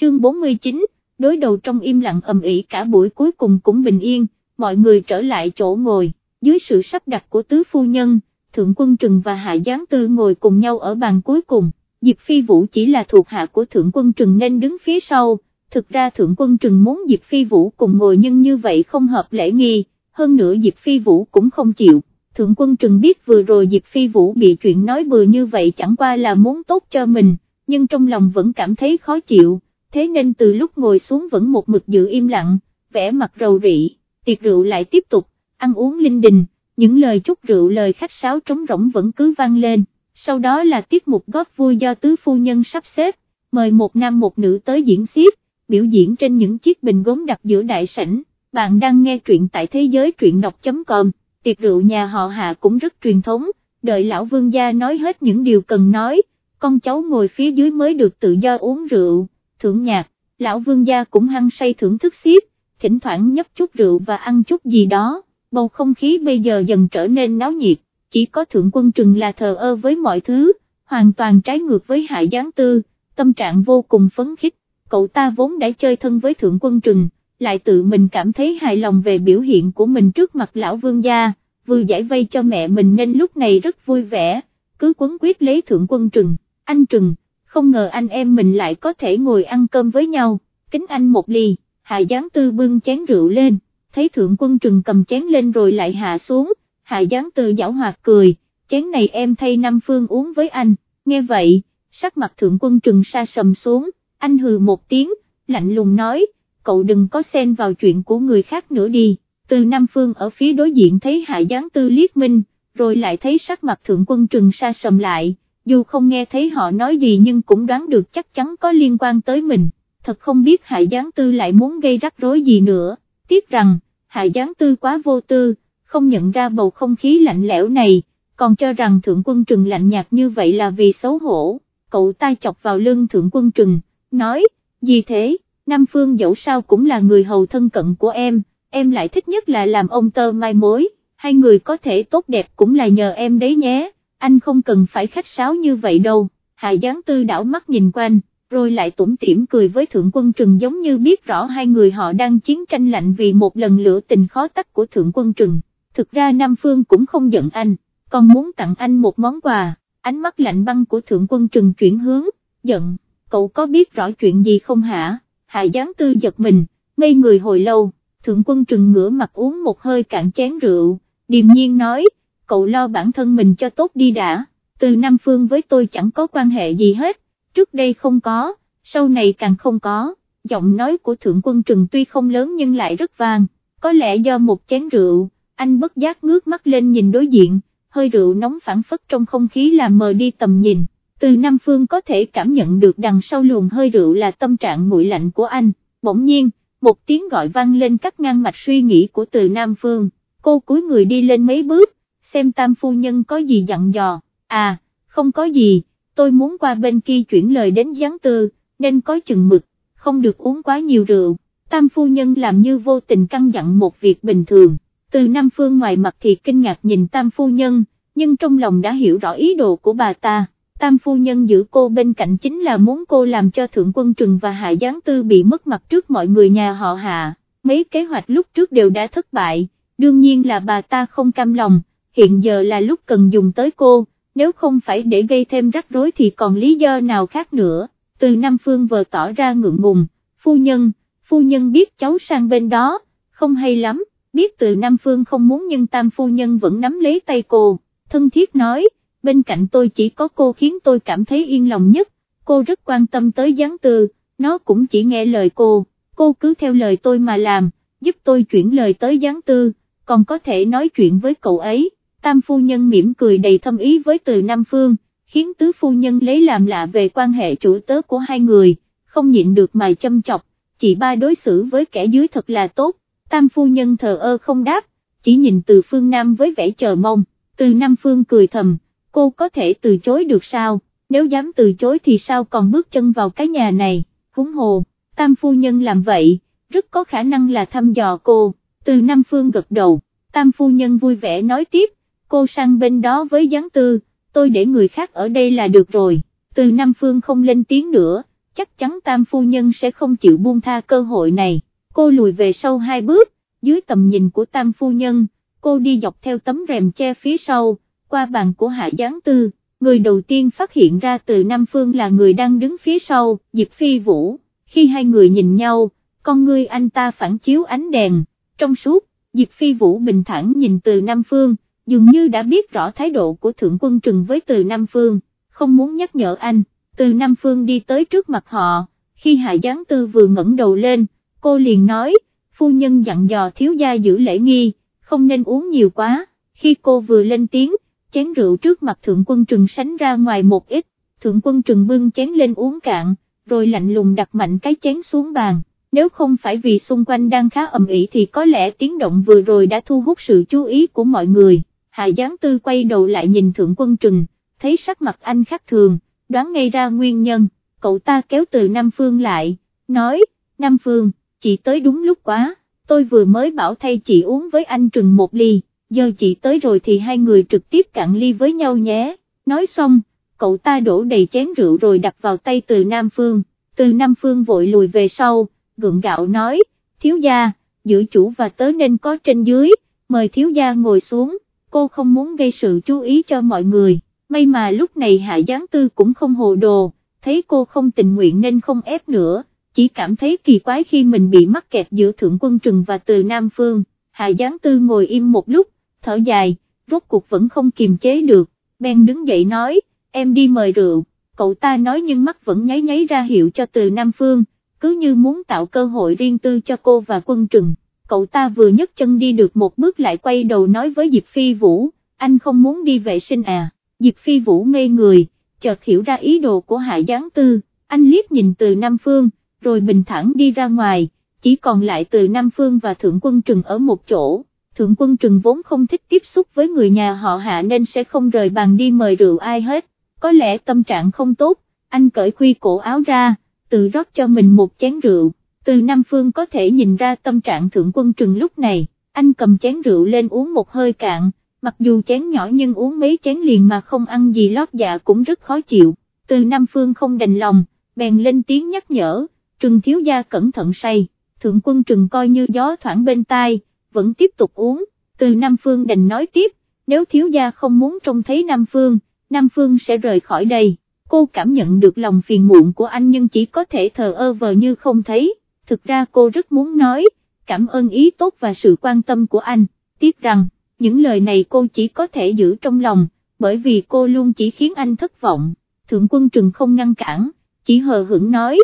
chương 49, đối đầu trong im lặng ầm ĩ cả buổi cuối cùng cũng bình yên, mọi người trở lại chỗ ngồi, dưới sự sắp đặt của tứ phu nhân, Thượng Quân Trừng và Hạ Giáng Tư ngồi cùng nhau ở bàn cuối cùng, Diệp Phi Vũ chỉ là thuộc hạ của Thượng Quân Trừng nên đứng phía sau, thực ra Thượng Quân Trừng muốn Diệp Phi Vũ cùng ngồi nhưng như vậy không hợp lễ nghi, hơn nữa Diệp Phi Vũ cũng không chịu. Thượng quân Trừng biết vừa rồi Diệp Phi Vũ bị chuyện nói bừa như vậy chẳng qua là muốn tốt cho mình, nhưng trong lòng vẫn cảm thấy khó chịu, thế nên từ lúc ngồi xuống vẫn một mực giữ im lặng, vẻ mặt rầu rĩ, tiệc rượu lại tiếp tục, ăn uống linh đình, những lời chúc rượu lời khách sáo trống rỗng vẫn cứ vang lên, sau đó là tiết mục góp vui do tứ phu nhân sắp xếp, mời một nam một nữ tới diễn xiết, biểu diễn trên những chiếc bình gốm đặt giữa đại sảnh, bạn đang nghe truyện tại thế giới truyện đọc.com tiệc rượu nhà họ Hạ cũng rất truyền thống, đợi lão vương gia nói hết những điều cần nói, con cháu ngồi phía dưới mới được tự do uống rượu, thưởng nhạc, lão vương gia cũng hăng say thưởng thức xiếp, thỉnh thoảng nhấp chút rượu và ăn chút gì đó, bầu không khí bây giờ dần trở nên náo nhiệt, chỉ có thượng quân trừng là thờ ơ với mọi thứ, hoàn toàn trái ngược với hạ gián tư, tâm trạng vô cùng phấn khích, cậu ta vốn đã chơi thân với thượng quân trừng lại tự mình cảm thấy hài lòng về biểu hiện của mình trước mặt lão vương gia, vừa giải vây cho mẹ mình nên lúc này rất vui vẻ, cứ quấn quyết lấy thượng quân trừng, anh trừng, không ngờ anh em mình lại có thể ngồi ăn cơm với nhau, kính anh một ly, hạ gián tư bưng chén rượu lên, thấy thượng quân trừng cầm chén lên rồi lại hạ xuống, hạ gián tư giảo hoạt cười, chén này em thay nam phương uống với anh, nghe vậy, sắc mặt thượng quân trừng sa sầm xuống, anh hừ một tiếng, lạnh lùng nói, cậu đừng có xen vào chuyện của người khác nữa đi, từ Nam Phương ở phía đối diện thấy Hạ Giáng Tư liếc minh, rồi lại thấy sắc mặt thượng quân trừng sa sầm lại, dù không nghe thấy họ nói gì nhưng cũng đoán được chắc chắn có liên quan tới mình, thật không biết Hạ Giáng Tư lại muốn gây rắc rối gì nữa, tiếc rằng, Hạ Giáng Tư quá vô tư, không nhận ra bầu không khí lạnh lẽo này, còn cho rằng thượng quân trừng lạnh nhạt như vậy là vì xấu hổ, cậu ta chọc vào lưng thượng quân trừng, nói, gì thế? Nam Phương dẫu sao cũng là người hầu thân cận của em, em lại thích nhất là làm ông tơ mai mối, hai người có thể tốt đẹp cũng là nhờ em đấy nhé, anh không cần phải khách sáo như vậy đâu, Hà Giáng Tư đảo mắt nhìn quanh, rồi lại tủm tỉm cười với Thượng Quân Trừng giống như biết rõ hai người họ đang chiến tranh lạnh vì một lần lửa tình khó tắt của Thượng Quân Trừng, thực ra Nam Phương cũng không giận anh, còn muốn tặng anh một món quà, ánh mắt lạnh băng của Thượng Quân Trừng chuyển hướng, giận, cậu có biết rõ chuyện gì không hả? Hạ Giáng Tư giật mình, ngây người hồi lâu, thượng quân trừng ngửa mặt uống một hơi cạn chén rượu, điềm nhiên nói, cậu lo bản thân mình cho tốt đi đã, từ Nam Phương với tôi chẳng có quan hệ gì hết, trước đây không có, sau này càng không có, giọng nói của thượng quân trừng tuy không lớn nhưng lại rất vang, có lẽ do một chén rượu, anh bất giác ngước mắt lên nhìn đối diện, hơi rượu nóng phản phất trong không khí làm mờ đi tầm nhìn. Từ Nam Phương có thể cảm nhận được đằng sau luồng hơi rượu là tâm trạng nguội lạnh của anh, bỗng nhiên, một tiếng gọi vang lên cắt ngang mạch suy nghĩ của từ Nam Phương, cô cúi người đi lên mấy bước, xem tam phu nhân có gì dặn dò, à, không có gì, tôi muốn qua bên kia chuyển lời đến gián tư, nên có chừng mực, không được uống quá nhiều rượu, tam phu nhân làm như vô tình căn dặn một việc bình thường, từ Nam Phương ngoài mặt thì kinh ngạc nhìn tam phu nhân, nhưng trong lòng đã hiểu rõ ý đồ của bà ta. Tam phu nhân giữ cô bên cạnh chính là muốn cô làm cho thượng quân trừng và hạ giáng tư bị mất mặt trước mọi người nhà họ hạ, mấy kế hoạch lúc trước đều đã thất bại, đương nhiên là bà ta không cam lòng, hiện giờ là lúc cần dùng tới cô, nếu không phải để gây thêm rắc rối thì còn lý do nào khác nữa, từ Nam Phương vờ tỏ ra ngượng ngùng, phu nhân, phu nhân biết cháu sang bên đó, không hay lắm, biết từ Nam Phương không muốn nhưng tam phu nhân vẫn nắm lấy tay cô, thân thiết nói, bên cạnh tôi chỉ có cô khiến tôi cảm thấy yên lòng nhất, cô rất quan tâm tới gián tư, nó cũng chỉ nghe lời cô, cô cứ theo lời tôi mà làm, giúp tôi chuyển lời tới gián tư, còn có thể nói chuyện với cậu ấy, tam phu nhân mỉm cười đầy thâm ý với từ Nam Phương, khiến tứ phu nhân lấy làm lạ về quan hệ chủ tớ của hai người, không nhịn được mà châm chọc, chị ba đối xử với kẻ dưới thật là tốt, tam phu nhân thờ ơ không đáp, chỉ nhìn từ phương Nam với vẻ chờ mong, từ Nam Phương cười thầm cô có thể từ chối được sao, nếu dám từ chối thì sao còn bước chân vào cái nhà này, húng hồ, tam phu nhân làm vậy, rất có khả năng là thăm dò cô, từ Nam Phương gật đầu, tam phu nhân vui vẻ nói tiếp, cô sang bên đó với gián tư, tôi để người khác ở đây là được rồi, từ Nam Phương không lên tiếng nữa, chắc chắn tam phu nhân sẽ không chịu buông tha cơ hội này, cô lùi về sau hai bước, dưới tầm nhìn của tam phu nhân, cô đi dọc theo tấm rèm che phía sau, qua bàn của Hạ Giáng Tư, người đầu tiên phát hiện ra từ Nam Phương là người đang đứng phía sau, Diệp Phi Vũ, khi hai người nhìn nhau, con ngươi anh ta phản chiếu ánh đèn, trong suốt, Diệp Phi Vũ bình thản nhìn từ Nam Phương, dường như đã biết rõ thái độ của Thượng Quân Trừng với từ Nam Phương, không muốn nhắc nhở anh, từ Nam Phương đi tới trước mặt họ, khi Hạ Giáng Tư vừa ngẩng đầu lên, cô liền nói, phu nhân dặn dò thiếu gia giữ lễ nghi, không nên uống nhiều quá, khi cô vừa lên tiếng, chén rượu trước mặt Thượng Quân Trừng sánh ra ngoài một ít, Thượng Quân Trừng bưng chén lên uống cạn, rồi lạnh lùng đặt mạnh cái chén xuống bàn, nếu không phải vì xung quanh đang khá ầm ĩ thì có lẽ tiếng động vừa rồi đã thu hút sự chú ý của mọi người, Hạ Giáng Tư quay đầu lại nhìn Thượng Quân Trừng, thấy sắc mặt anh khác thường, đoán ngay ra nguyên nhân, cậu ta kéo từ Nam Phương lại, nói, Nam Phương, chị tới đúng lúc quá, tôi vừa mới bảo thay chị uống với anh Trừng một ly, giờ chị tới rồi thì hai người trực tiếp cạn ly với nhau nhé, nói xong, cậu ta đổ đầy chén rượu rồi đặt vào tay từ Nam Phương, từ Nam Phương vội lùi về sau, gượng gạo nói, thiếu gia, giữa chủ và tớ nên có trên dưới, mời thiếu gia ngồi xuống, cô không muốn gây sự chú ý cho mọi người, may mà lúc này Hạ Giáng Tư cũng không hồ đồ, thấy cô không tình nguyện nên không ép nữa, chỉ cảm thấy kỳ quái khi mình bị mắc kẹt giữa Thượng Quân Trừng và Từ Nam Phương, Hạ Giáng Tư ngồi im một lúc, thở dài, rốt cuộc vẫn không kiềm chế được, Ben đứng dậy nói, em đi mời rượu, cậu ta nói nhưng mắt vẫn nháy nháy ra hiệu cho Từ Nam Phương, cứ như muốn tạo cơ hội riêng tư cho cô và quân trừng, cậu ta vừa nhấc chân đi được một bước lại quay đầu nói với Diệp Phi Vũ, anh không muốn đi vệ sinh à, Diệp Phi Vũ ngây người, chợt hiểu ra ý đồ của Hạ Giáng Tư, anh liếc nhìn từ Nam Phương, rồi bình thản đi ra ngoài, chỉ còn lại từ Nam Phương và Thượng Quân Trừng ở một chỗ. Thượng Quân Trừng vốn không thích tiếp xúc với người nhà họ Hạ nên sẽ không rời bàn đi mời rượu ai hết, có lẽ tâm trạng không tốt, anh cởi khuy cổ áo ra, tự rót cho mình một chén rượu, từ Nam Phương có thể nhìn ra tâm trạng thượng quân trừng lúc này, anh cầm chén rượu lên uống một hơi cạn, mặc dù chén nhỏ nhưng uống mấy chén liền mà không ăn gì lót dạ cũng rất khó chịu, từ Nam Phương không đành lòng, bèn lên tiếng nhắc nhở, trừng thiếu gia cẩn thận say, thượng quân trừng coi như gió thoảng bên tai, vẫn tiếp tục uống, từ Nam Phương đành nói tiếp, nếu thiếu gia không muốn trông thấy Nam Phương, Nam Phương sẽ rời khỏi đây. Cô cảm nhận được lòng phiền muộn của anh nhưng chỉ có thể thờ ơ vờ như không thấy, thực ra cô rất muốn nói, cảm ơn ý tốt và sự quan tâm của anh, tiếc rằng, những lời này cô chỉ có thể giữ trong lòng, bởi vì cô luôn chỉ khiến anh thất vọng, thượng quân trừng không ngăn cản, chỉ hờ hững nói,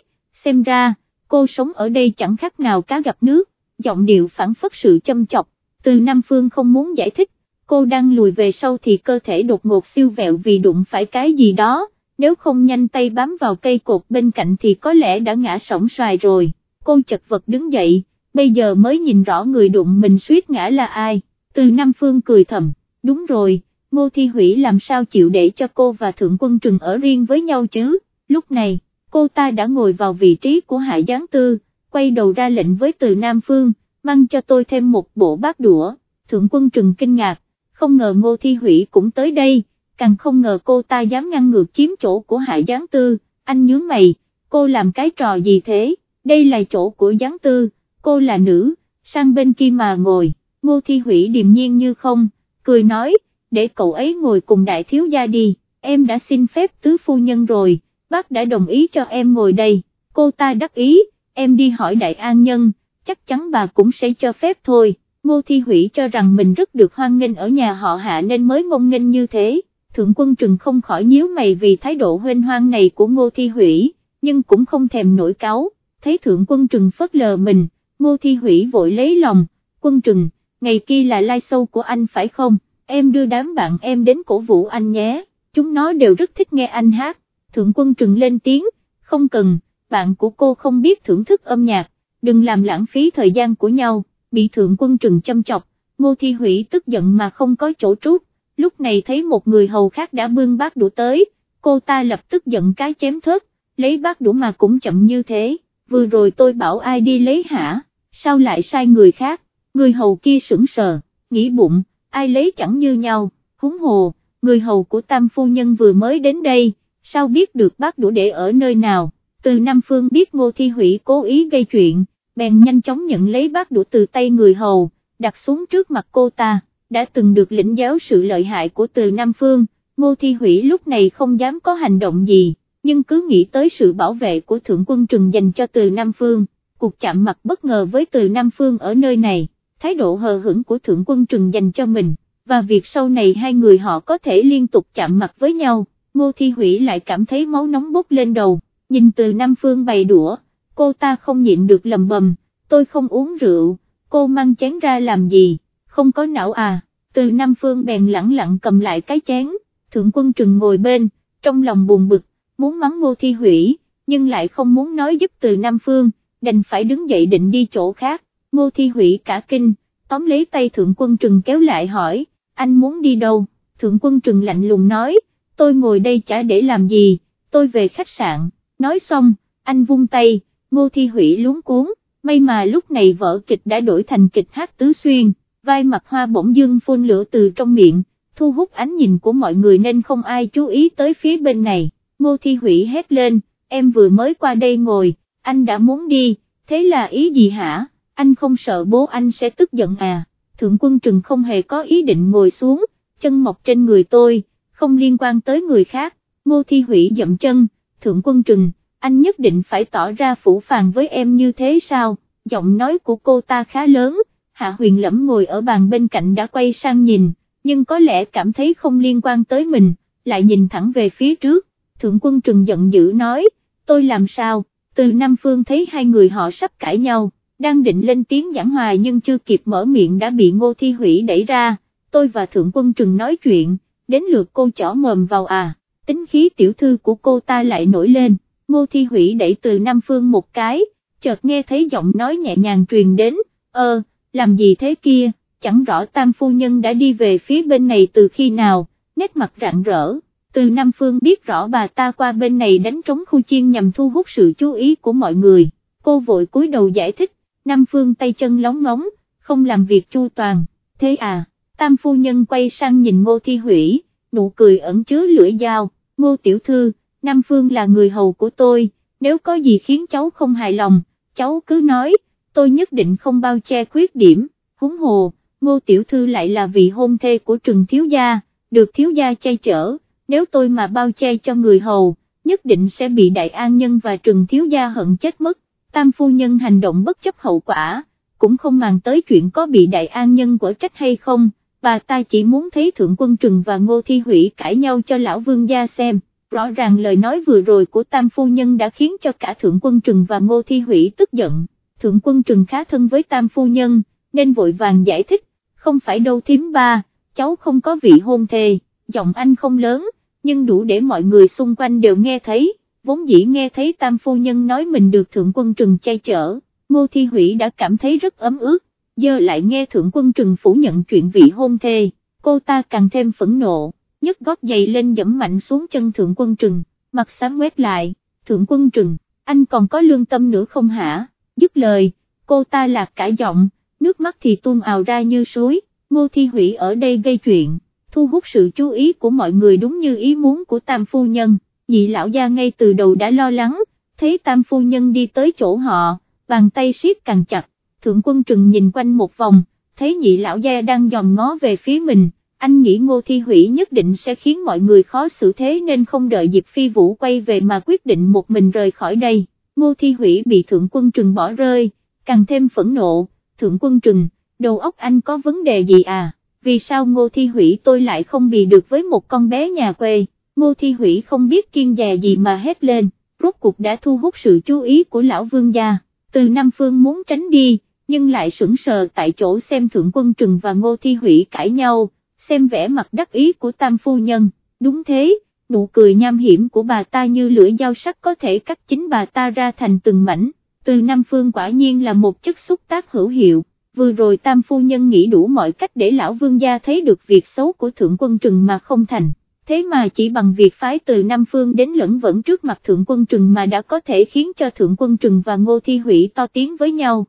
xem ra, cô sống ở đây chẳng khác nào cá gặp nước, giọng điệu phản phất sự châm chọc, từ Nam Phương không muốn giải thích, cô đang lùi về sau thì cơ thể đột ngột siêu vẹo vì đụng phải cái gì đó. Nếu không nhanh tay bám vào cây cột bên cạnh thì có lẽ đã ngã sổng xoài rồi, cô chật vật đứng dậy, bây giờ mới nhìn rõ người đụng mình suýt ngã là ai, từ Nam Phương cười thầm, đúng rồi, Ngô Thi Hủy làm sao chịu để cho cô và Thượng Quân Trừng ở riêng với nhau chứ, lúc này, cô ta đã ngồi vào vị trí của Hạ Giáng Tư, quay đầu ra lệnh với từ Nam Phương, mang cho tôi thêm một bộ bát đũa, Thượng Quân Trừng kinh ngạc, không ngờ Ngô Thi Hủy cũng tới đây càng không ngờ cô ta dám ngăn ngược chiếm chỗ của Hạ Giáng Tư, anh nhướng mày, cô làm cái trò gì thế, đây là chỗ của gián Tư, cô là nữ, sang bên kia mà ngồi, ngô thi hủy điềm nhiên như không, cười nói, để cậu ấy ngồi cùng đại thiếu gia đi, em đã xin phép tứ phu nhân rồi, bác đã đồng ý cho em ngồi đây, cô ta đắc ý, em đi hỏi đại an nhân, chắc chắn bà cũng sẽ cho phép thôi. Ngô Thi Hủy cho rằng mình rất được hoan nghênh ở nhà họ hạ nên mới ngông nghênh như thế, thượng quân trừng không khỏi nhíu mày vì thái độ huyên hoang này của ngô thi hủy, nhưng cũng không thèm nổi cáo, thấy thượng quân trừng phớt lờ mình, ngô thi hủy vội lấy lòng, quân trừng, ngày kia là lai sâu của anh phải không, em đưa đám bạn em đến cổ vũ anh nhé, chúng nó đều rất thích nghe anh hát, thượng quân trừng lên tiếng, không cần, bạn của cô không biết thưởng thức âm nhạc, đừng làm lãng phí thời gian của nhau, bị thượng quân trừng châm chọc, ngô thi hủy tức giận mà không có chỗ trút. Lúc này thấy một người hầu khác đã bưng bát đũa tới, cô ta lập tức giận cái chém thớt, lấy bát đũa mà cũng chậm như thế, vừa rồi tôi bảo ai đi lấy hả, sao lại sai người khác, người hầu kia sững sờ, nghĩ bụng, ai lấy chẳng như nhau, húng hồ, người hầu của tam phu nhân vừa mới đến đây, sao biết được bát đũa để ở nơi nào, từ Nam Phương biết Ngô Thi Hủy cố ý gây chuyện, bèn nhanh chóng nhận lấy bát đũa từ tay người hầu, đặt xuống trước mặt cô ta, đã từng được lĩnh giáo sự lợi hại của từ Nam Phương, Ngô Thi Hủy lúc này không dám có hành động gì, nhưng cứ nghĩ tới sự bảo vệ của Thượng quân Trừng dành cho từ Nam Phương, cuộc chạm mặt bất ngờ với từ Nam Phương ở nơi này, thái độ hờ hững của Thượng quân Trừng dành cho mình, và việc sau này hai người họ có thể liên tục chạm mặt với nhau, Ngô Thi Hủy lại cảm thấy máu nóng bốc lên đầu, nhìn từ Nam Phương bày đũa, cô ta không nhịn được lầm bầm, tôi không uống rượu, cô mang chén ra làm gì, không có não à, từ Nam Phương bèn lẳng lặng cầm lại cái chén, Thượng quân Trừng ngồi bên, trong lòng buồn bực, muốn mắng Ngô Thi Hủy, nhưng lại không muốn nói giúp từ Nam Phương, đành phải đứng dậy định đi chỗ khác, Ngô Thi Hủy cả kinh, tóm lấy tay Thượng quân Trừng kéo lại hỏi, anh muốn đi đâu, Thượng quân Trừng lạnh lùng nói, tôi ngồi đây chả để làm gì, tôi về khách sạn, nói xong, anh vung tay, Ngô Thi Hủy luống cuốn, may mà lúc này vở kịch đã đổi thành kịch hát tứ xuyên, vai mặt hoa bỗng dưng phun lửa từ trong miệng, thu hút ánh nhìn của mọi người nên không ai chú ý tới phía bên này, Ngô Thi Hủy hét lên, em vừa mới qua đây ngồi, anh đã muốn đi, thế là ý gì hả, anh không sợ bố anh sẽ tức giận à, Thượng quân Trừng không hề có ý định ngồi xuống, chân mọc trên người tôi, không liên quan tới người khác, Ngô Thi Hủy dậm chân, Thượng quân Trừng, anh nhất định phải tỏ ra phủ phàng với em như thế sao, giọng nói của cô ta khá lớn, Hạ Huyền lẫm ngồi ở bàn bên cạnh đã quay sang nhìn, nhưng có lẽ cảm thấy không liên quan tới mình, lại nhìn thẳng về phía trước, Thượng quân Trừng giận dữ nói, tôi làm sao, từ Nam Phương thấy hai người họ sắp cãi nhau, đang định lên tiếng giảng hòa nhưng chưa kịp mở miệng đã bị Ngô Thi Hủy đẩy ra, tôi và Thượng quân Trừng nói chuyện, đến lượt cô chỏ mồm vào à, tính khí tiểu thư của cô ta lại nổi lên, Ngô Thi Hủy đẩy từ Nam Phương một cái, chợt nghe thấy giọng nói nhẹ nhàng truyền đến, ơ, làm gì thế kia, chẳng rõ tam phu nhân đã đi về phía bên này từ khi nào, nét mặt rạng rỡ, từ Nam Phương biết rõ bà ta qua bên này đánh trống khu chiên nhằm thu hút sự chú ý của mọi người, cô vội cúi đầu giải thích, Nam Phương tay chân lóng ngóng, không làm việc chu toàn, thế à, tam phu nhân quay sang nhìn ngô thi hủy, nụ cười ẩn chứa lưỡi dao, ngô tiểu thư, Nam Phương là người hầu của tôi, nếu có gì khiến cháu không hài lòng, cháu cứ nói, tôi nhất định không bao che khuyết điểm, huống hồ, ngô tiểu thư lại là vị hôn thê của trừng thiếu gia, được thiếu gia che chở, nếu tôi mà bao che cho người hầu, nhất định sẽ bị đại an nhân và trừng thiếu gia hận chết mất, tam phu nhân hành động bất chấp hậu quả, cũng không màng tới chuyện có bị đại an nhân của trách hay không, bà ta chỉ muốn thấy thượng quân trừng và ngô thi hủy cãi nhau cho lão vương gia xem. Rõ ràng lời nói vừa rồi của tam phu nhân đã khiến cho cả thượng quân trừng và ngô thi hủy tức giận, thượng quân trừng khá thân với tam phu nhân, nên vội vàng giải thích, không phải đâu thím ba, cháu không có vị hôn thề, giọng anh không lớn, nhưng đủ để mọi người xung quanh đều nghe thấy, vốn dĩ nghe thấy tam phu nhân nói mình được thượng quân trừng chay chở, ngô thi hủy đã cảm thấy rất ấm ức, giờ lại nghe thượng quân trừng phủ nhận chuyện vị hôn thê, cô ta càng thêm phẫn nộ, nhấc gót giày lên dẫm mạnh xuống chân thượng quân trừng, mặt xám quét lại, thượng quân trừng, anh còn có lương tâm nữa không hả, dứt lời, cô ta lạc cả giọng, nước mắt thì tuôn ào ra như suối, ngô thi hủy ở đây gây chuyện, thu hút sự chú ý của mọi người đúng như ý muốn của tam phu nhân, nhị lão gia ngay từ đầu đã lo lắng, thấy tam phu nhân đi tới chỗ họ, bàn tay siết càng chặt, thượng quân trừng nhìn quanh một vòng, thấy nhị lão gia đang dòm ngó về phía mình, anh nghĩ ngô thi hủy nhất định sẽ khiến mọi người khó xử thế nên không đợi Diệp Phi Vũ quay về mà quyết định một mình rời khỏi đây, ngô thi hủy bị thượng quân trừng bỏ rơi, càng thêm phẫn nộ, thượng quân trừng, đầu óc anh có vấn đề gì à, vì sao ngô thi hủy tôi lại không bị được với một con bé nhà quê, ngô thi hủy không biết kiên dè gì mà hét lên, rốt cuộc đã thu hút sự chú ý của lão vương gia, từ Nam Phương muốn tránh đi, nhưng lại sững sờ tại chỗ xem thượng quân trừng và ngô thi hủy cãi nhau, xem vẻ mặt đắc ý của tam phu nhân, đúng thế, nụ cười nham hiểm của bà ta như lưỡi dao sắc có thể cắt chính bà ta ra thành từng mảnh, từ Nam Phương quả nhiên là một chất xúc tác hữu hiệu, vừa rồi tam phu nhân nghĩ đủ mọi cách để lão vương gia thấy được việc xấu của thượng quân trừng mà không thành. Thế mà chỉ bằng việc phái từ Nam Phương đến lẫn vẫn trước mặt Thượng Quân Trừng mà đã có thể khiến cho Thượng Quân Trừng và Ngô Thi Hủy to tiếng với nhau.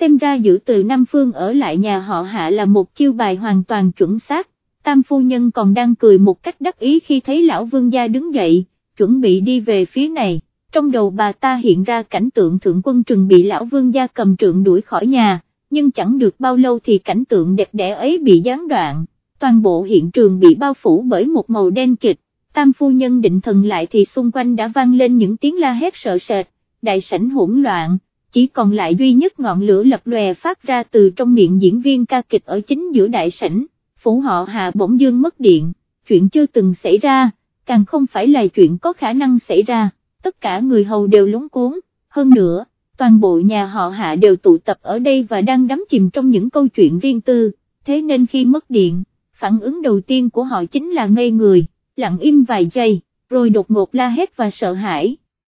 Xem ra giữ từ Nam Phương ở lại nhà họ hạ là một chiêu bài hoàn toàn chuẩn xác, tam phu nhân còn đang cười một cách đắc ý khi thấy lão vương gia đứng dậy, chuẩn bị đi về phía này, trong đầu bà ta hiện ra cảnh tượng thượng quân trừng bị lão vương gia cầm trượng đuổi khỏi nhà, nhưng chẳng được bao lâu thì cảnh tượng đẹp đẽ ấy bị gián đoạn, toàn bộ hiện trường bị bao phủ bởi một màu đen kịch, tam phu nhân định thần lại thì xung quanh đã vang lên những tiếng la hét sợ sệt, đại sảnh hỗn loạn, chỉ còn lại duy nhất ngọn lửa lập lòe phát ra từ trong miệng diễn viên ca kịch ở chính giữa đại sảnh, phủ họ hạ bỗng dương mất điện, chuyện chưa từng xảy ra, càng không phải là chuyện có khả năng xảy ra, tất cả người hầu đều lúng cuốn, hơn nữa, toàn bộ nhà họ hạ đều tụ tập ở đây và đang đắm chìm trong những câu chuyện riêng tư, thế nên khi mất điện, phản ứng đầu tiên của họ chính là ngây người, lặng im vài giây, rồi đột ngột la hét và sợ hãi,